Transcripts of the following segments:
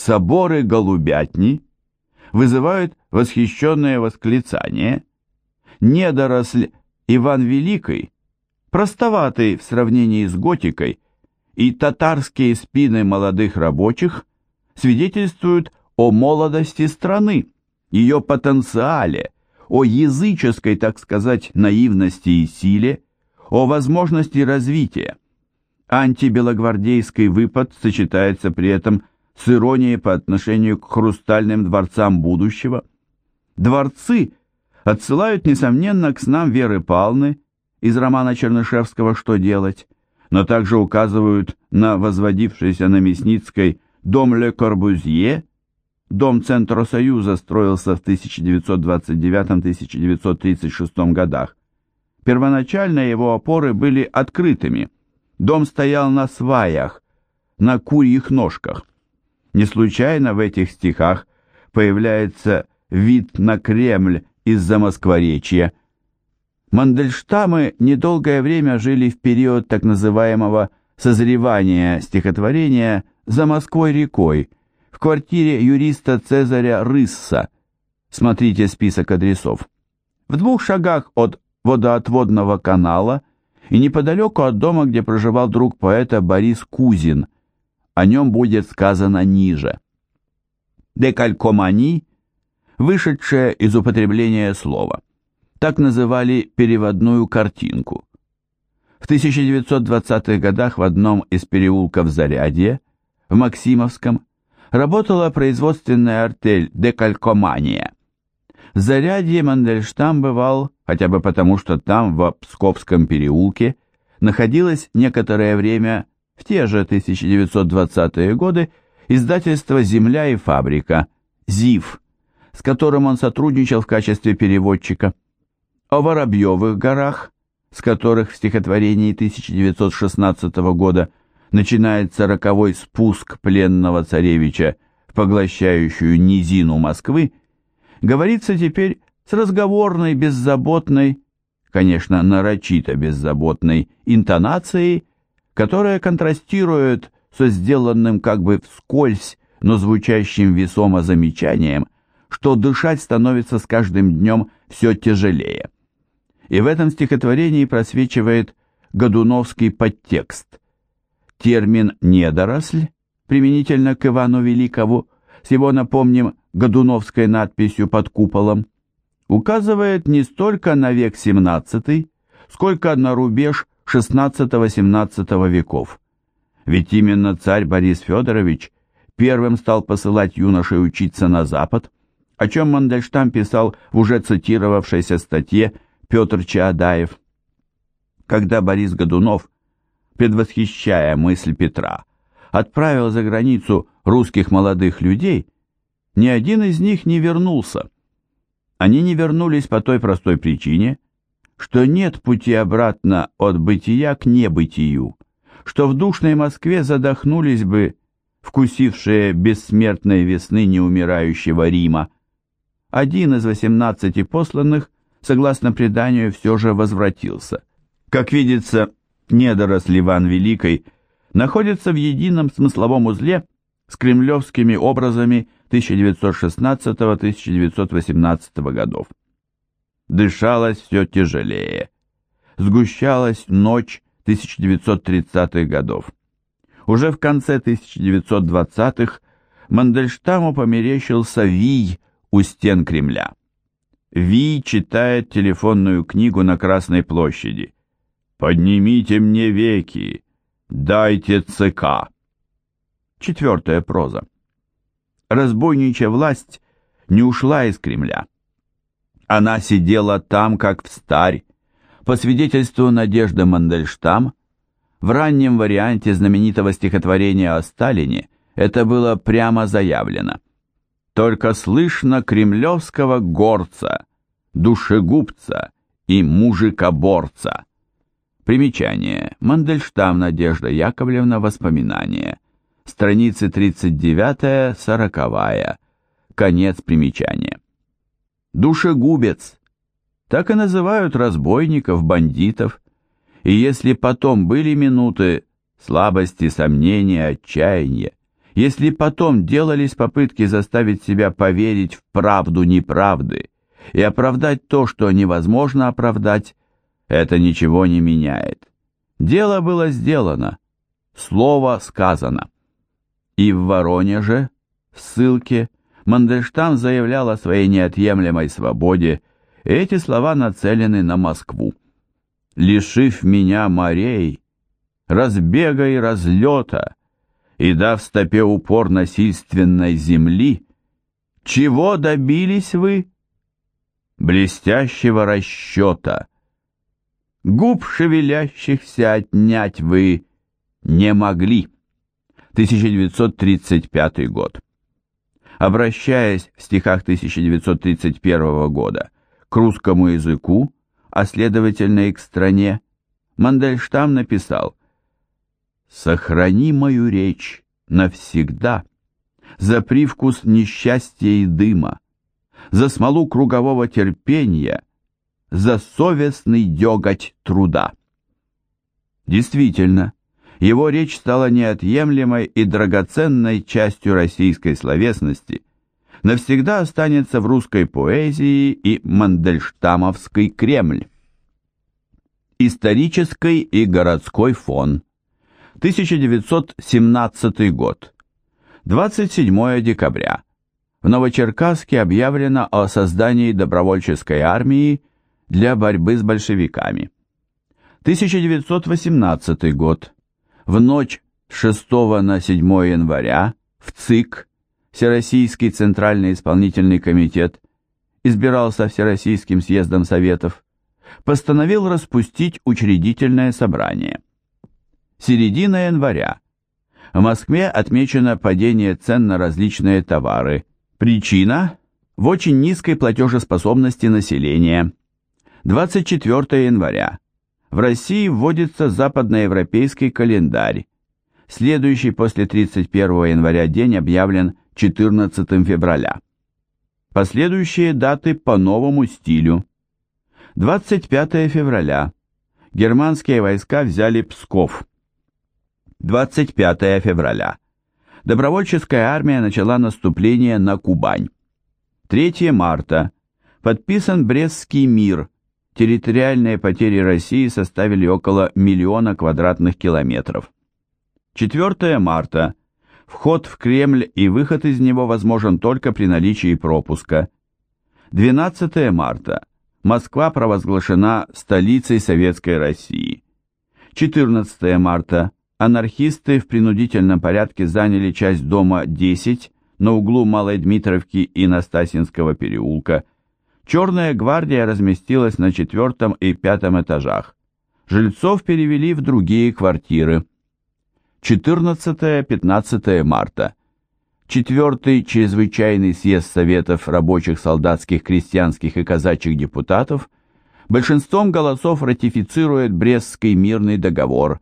соборы голубятни вызывают восхищенное восклицание. Недоросль Иван Великий, простоватый в сравнении с готикой, и татарские спины молодых рабочих свидетельствуют о молодости страны, ее потенциале, о языческой, так сказать, наивности и силе, о возможности развития. Антибелогвардейский выпад сочетается при этом с иронией по отношению к хрустальным дворцам будущего. Дворцы отсылают, несомненно, к снам Веры Палны из романа Чернышевского «Что делать?», но также указывают на возводившийся на Мясницкой дом Ле Корбузье, дом Центросоюза строился в 1929-1936 годах. Первоначально его опоры были открытыми, дом стоял на сваях, на курьих ножках. Не случайно в этих стихах появляется вид на Кремль из-за Москворечья. Мандельштамы недолгое время жили в период так называемого созревания стихотворения «За Москвой рекой» в квартире юриста Цезаря Рысса. Смотрите список адресов. В двух шагах от водоотводного канала и неподалеку от дома, где проживал друг поэта Борис Кузин – о нем будет сказано ниже. Декалькомани – вышедшее из употребления слова. Так называли переводную картинку. В 1920-х годах в одном из переулков Зарядье, в Максимовском, работала производственная артель «Декалькомания». В Зарядье Мандельштам бывал, хотя бы потому, что там, в Псковском переулке, находилось некоторое время в те же 1920-е годы издательство «Земля и фабрика» ЗИФ, с которым он сотрудничал в качестве переводчика, о Воробьевых горах, с которых в стихотворении 1916 года начинается роковой спуск пленного царевича в поглощающую низину Москвы, говорится теперь с разговорной, беззаботной, конечно, нарочито беззаботной интонацией которая контрастирует со сделанным как бы вскользь, но звучащим весомо замечанием, что дышать становится с каждым днем все тяжелее. И в этом стихотворении просвечивает Годуновский подтекст. Термин «недоросль» применительно к Ивану Великому, с его, напомним, Годуновской надписью под куполом, указывает не столько на век XVII, сколько на рубеж XVI-XVII веков. Ведь именно царь Борис Федорович первым стал посылать юношей учиться на Запад, о чем Мандельштам писал в уже цитировавшейся статье Петр Чаадаев. Когда Борис Годунов, предвосхищая мысль Петра, отправил за границу русских молодых людей, ни один из них не вернулся. Они не вернулись по той простой причине – что нет пути обратно от бытия к небытию, что в душной Москве задохнулись бы вкусившие бессмертной весны неумирающего Рима. Один из восемнадцати посланных, согласно преданию, все же возвратился. Как видится, недоросль Иван Великий находится в едином смысловом узле с кремлевскими образами 1916-1918 годов дышалось все тяжелее. Сгущалась ночь 1930-х годов. Уже в конце 1920-х Мандельштаму померещился Вий у стен Кремля. Вий читает телефонную книгу на Красной площади. «Поднимите мне веки, дайте ЦК». Четвертая проза. Разбойничья власть не ушла из Кремля. Она сидела там, как в старь. По свидетельству Надежды Мандельштам, в раннем варианте знаменитого стихотворения о Сталине это было прямо заявлено. Только слышно кремлевского горца, душегубца и мужикоборца. Примечание. Мандельштам Надежда Яковлевна. Воспоминания. Страницы 39-40. Конец примечания душегубец. Так и называют разбойников, бандитов. И если потом были минуты слабости, сомнения, отчаяния, если потом делались попытки заставить себя поверить в правду неправды и оправдать то, что невозможно оправдать, это ничего не меняет. Дело было сделано, слово сказано. И в Воронеже, в ссылке, Мандельштам заявлял о своей неотъемлемой свободе, и эти слова нацелены на Москву. «Лишив меня морей, разбега и разлета, и дав стопе упор насильственной земли, чего добились вы? Блестящего расчета. Губ шевелящихся отнять вы не могли. 1935 год. Обращаясь в стихах 1931 года к русскому языку, а следовательно и к стране, Мандельштам написал «Сохрани мою речь навсегда за привкус несчастья и дыма, за смолу кругового терпения, за совестный деготь труда». Действительно, его речь стала неотъемлемой и драгоценной частью российской словесности, навсегда останется в русской поэзии и мандельштамовский Кремль. Исторический и городской фон. 1917 год. 27 декабря. В Новочеркасске объявлено о создании добровольческой армии для борьбы с большевиками. 1918 год. В ночь с 6 на 7 января в ЦИК, Всероссийский Центральный Исполнительный Комитет, избирался Всероссийским съездом Советов, постановил распустить учредительное собрание. Середина января. В Москве отмечено падение цен на различные товары. Причина – в очень низкой платежеспособности населения. 24 января. В России вводится западноевропейский календарь. Следующий после 31 января день объявлен 14 февраля. Последующие даты по новому стилю. 25 февраля. Германские войска взяли Псков. 25 февраля. Добровольческая армия начала наступление на Кубань. 3 марта. Подписан Брестский мир – территориальные потери России составили около миллиона квадратных километров. 4 марта. Вход в Кремль и выход из него возможен только при наличии пропуска. 12 марта. Москва провозглашена столицей Советской России. 14 марта. Анархисты в принудительном порядке заняли часть дома 10 на углу Малой Дмитровки и Настасинского переулка – Черная гвардия разместилась на четвертом и пятом этажах. Жильцов перевели в другие квартиры. 14-15 марта. Четвертый чрезвычайный съезд Советов рабочих, солдатских, крестьянских и казачьих депутатов большинством голосов ратифицирует Брестский мирный договор.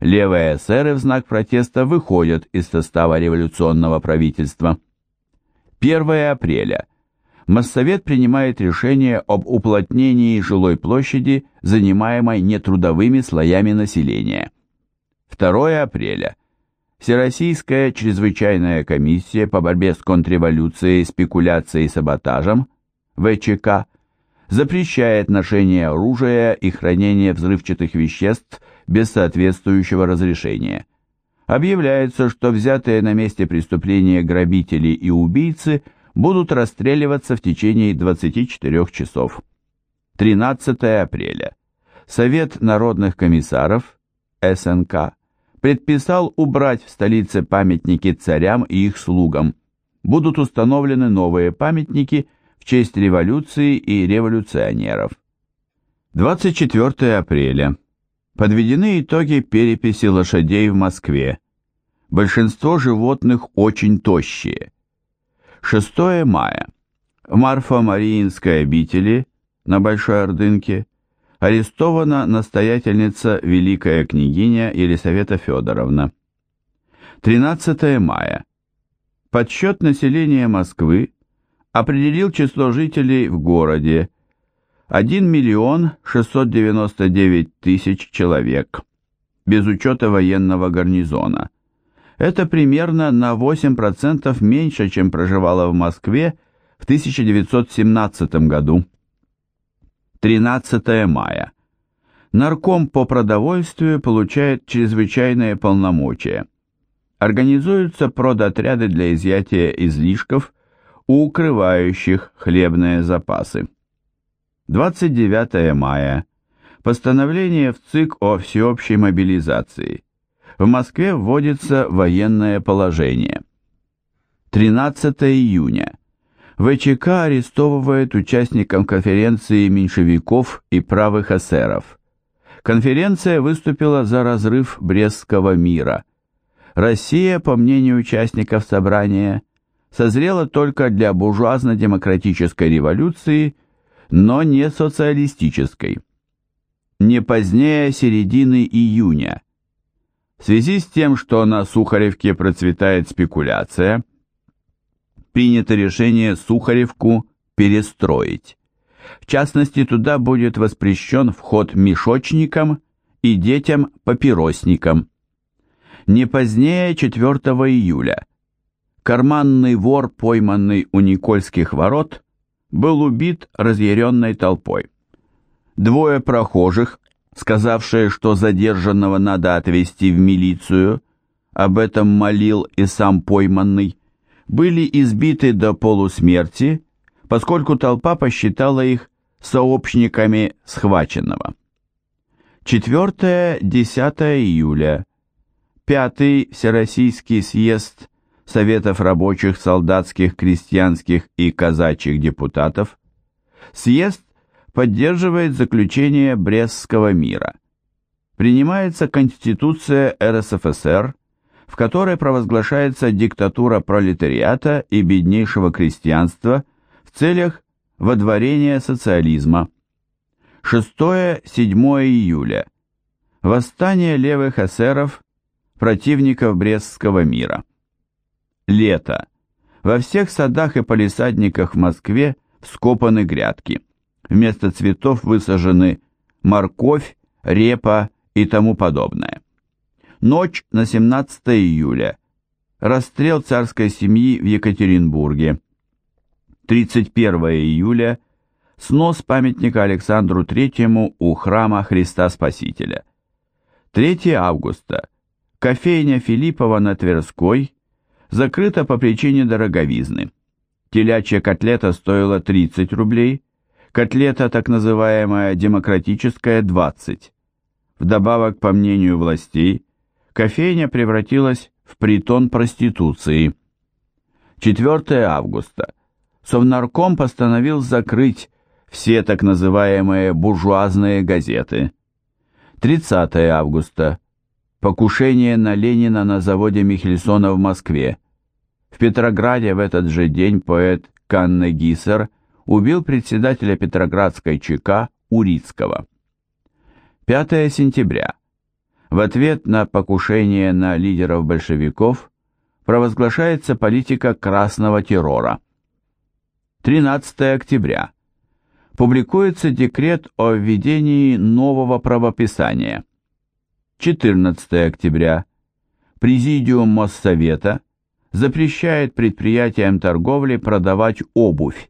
Левые эсеры в знак протеста выходят из состава революционного правительства. 1 апреля. Моссовет принимает решение об уплотнении жилой площади, занимаемой нетрудовыми слоями населения. 2 апреля. Всероссийская чрезвычайная комиссия по борьбе с контрреволюцией, спекуляцией и саботажем ВЧК запрещает ношение оружия и хранение взрывчатых веществ без соответствующего разрешения. Объявляется, что взятые на месте преступления грабители и убийцы – будут расстреливаться в течение 24 часов. 13 апреля. Совет народных комиссаров, СНК, предписал убрать в столице памятники царям и их слугам. Будут установлены новые памятники в честь революции и революционеров. 24 апреля. Подведены итоги переписи лошадей в Москве. Большинство животных очень тощие. 6 мая. В Марфа-Мариинской обители на Большой Ордынке арестована настоятельница Великая княгиня Елисавета Федоровна. 13 мая. Подсчет населения Москвы определил число жителей в городе 1 миллион 699 тысяч человек, без учета военного гарнизона. Это примерно на 8% меньше, чем проживало в Москве в 1917 году. 13 мая. Нарком по продовольствию получает чрезвычайные полномочия. Организуются продотряды для изъятия излишков укрывающих хлебные запасы. 29 мая. Постановление в ЦИК о всеобщей мобилизации. В Москве вводится военное положение. 13 июня. ВЧК арестовывает участников конференции меньшевиков и правых эсеров. Конференция выступила за разрыв Брестского мира. Россия, по мнению участников собрания, созрела только для буржуазно-демократической революции, но не социалистической. Не позднее середины июня. В связи с тем, что на Сухаревке процветает спекуляция, принято решение Сухаревку перестроить. В частности, туда будет воспрещен вход мешочникам и детям-папиросникам. Не позднее 4 июля карманный вор, пойманный у Никольских ворот, был убит разъяренной толпой. Двое прохожих, сказавшие, что задержанного надо отвезти в милицию, об этом молил и сам пойманный, были избиты до полусмерти, поскольку толпа посчитала их сообщниками схваченного. 4-10 июля. Пятый Всероссийский съезд Советов рабочих, солдатских, крестьянских и казачьих депутатов. Съезд поддерживает заключение Брестского мира. Принимается Конституция РСФСР, в которой провозглашается диктатура пролетариата и беднейшего крестьянства в целях водворения социализма. 6-7 июля. Восстание левых эсеров, противников Брестского мира. Лето. Во всех садах и палисадниках в Москве вскопаны грядки. Вместо цветов высажены морковь, репа и тому подобное. Ночь на 17 июля. Расстрел царской семьи в Екатеринбурге. 31 июля. Снос памятника Александру Третьему у храма Христа Спасителя. 3 августа. Кофейня Филиппова на Тверской закрыта по причине дороговизны. Телячья котлета стоила 30 рублей, котлета так называемая демократическая 20. Вдобавок, по мнению властей, кофейня превратилась в притон проституции. 4 августа. Совнарком постановил закрыть все так называемые буржуазные газеты. 30 августа. Покушение на Ленина на заводе Михельсона в Москве. В Петрограде в этот же день поэт Канне Гиссер убил председателя Петроградской ЧК Урицкого. 5 сентября. В ответ на покушение на лидеров большевиков провозглашается политика красного террора. 13 октября. Публикуется декрет о введении нового правописания. 14 октября. Президиум Моссовета запрещает предприятиям торговли продавать обувь.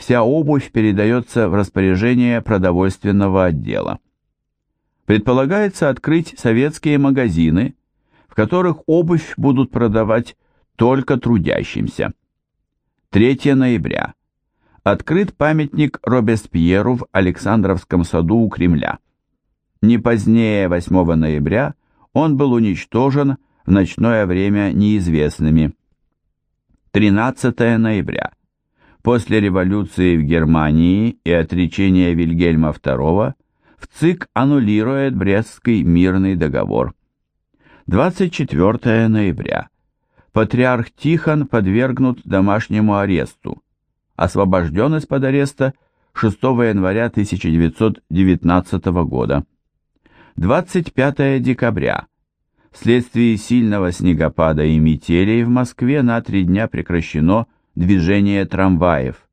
Вся обувь передается в распоряжение продовольственного отдела. Предполагается открыть советские магазины, в которых обувь будут продавать только трудящимся. 3 ноября. Открыт памятник Робеспьеру в Александровском саду у Кремля. Не позднее 8 ноября он был уничтожен в ночное время неизвестными. 13 ноября. После революции в Германии и отречения Вильгельма II в ЦИК аннулирует Брестский мирный договор. 24 ноября. Патриарх Тихон подвергнут домашнему аресту. Освобожден из-под ареста 6 января 1919 года. 25 декабря. Вследствие сильного снегопада и метелей в Москве на три дня прекращено движение трамваев.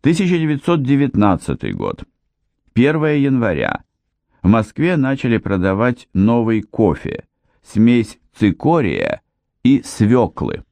1919 год. 1 января. В Москве начали продавать новый кофе, смесь цикория и свеклы.